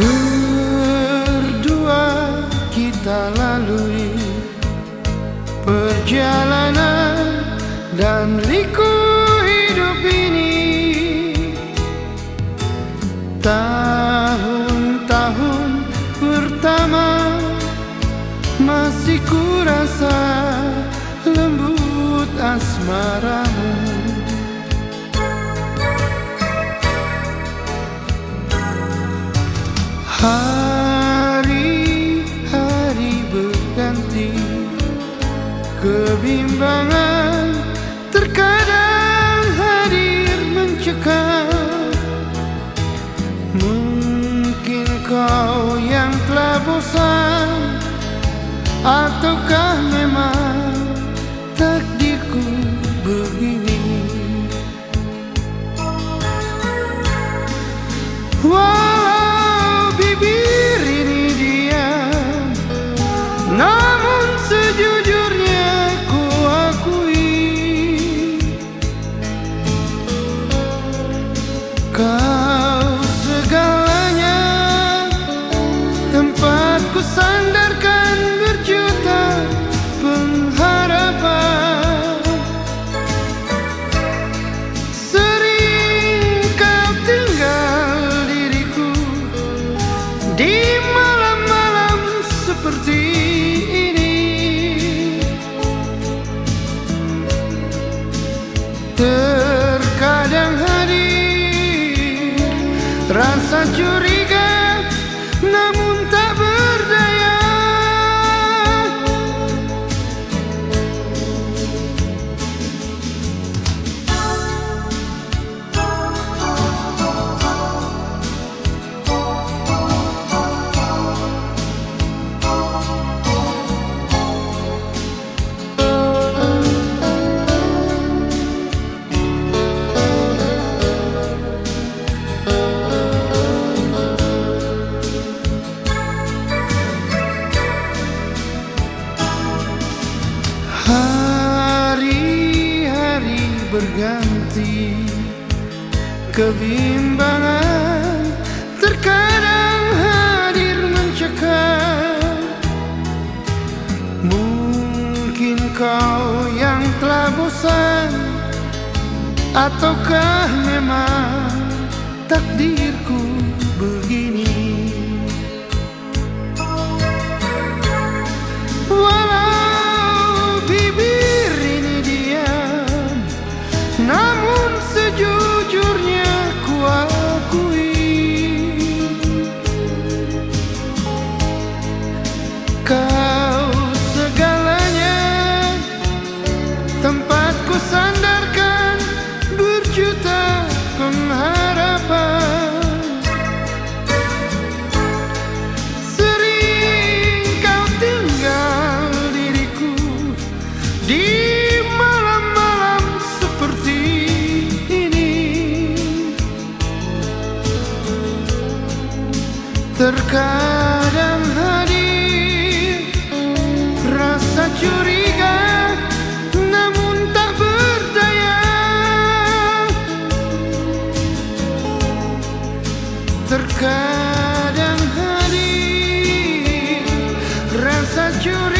Berdua kita lalui Perjalanan dan liku hidup ini. Tahun-tahun pertama Masih kurasa lembut asmaramu. Hari-hari berganti Kebimbangan terkadang hadir mencekam. Mungkin kau yang telah bosan Ataukah Kau Rasa curiga Hari-hari berganti Kebimbangan terkadang hadir mencekam. Mungkin kau yang telah bosan Ataukah memang takdirku Namun sejujurnya ku akui Kau segalanya Tempatku sandarkan berjuta pengharapan. Sering kau tinggal diriku Di Terkadang hadir rasa curiga namun tak berdaya. Terkadang hadir rasa curiga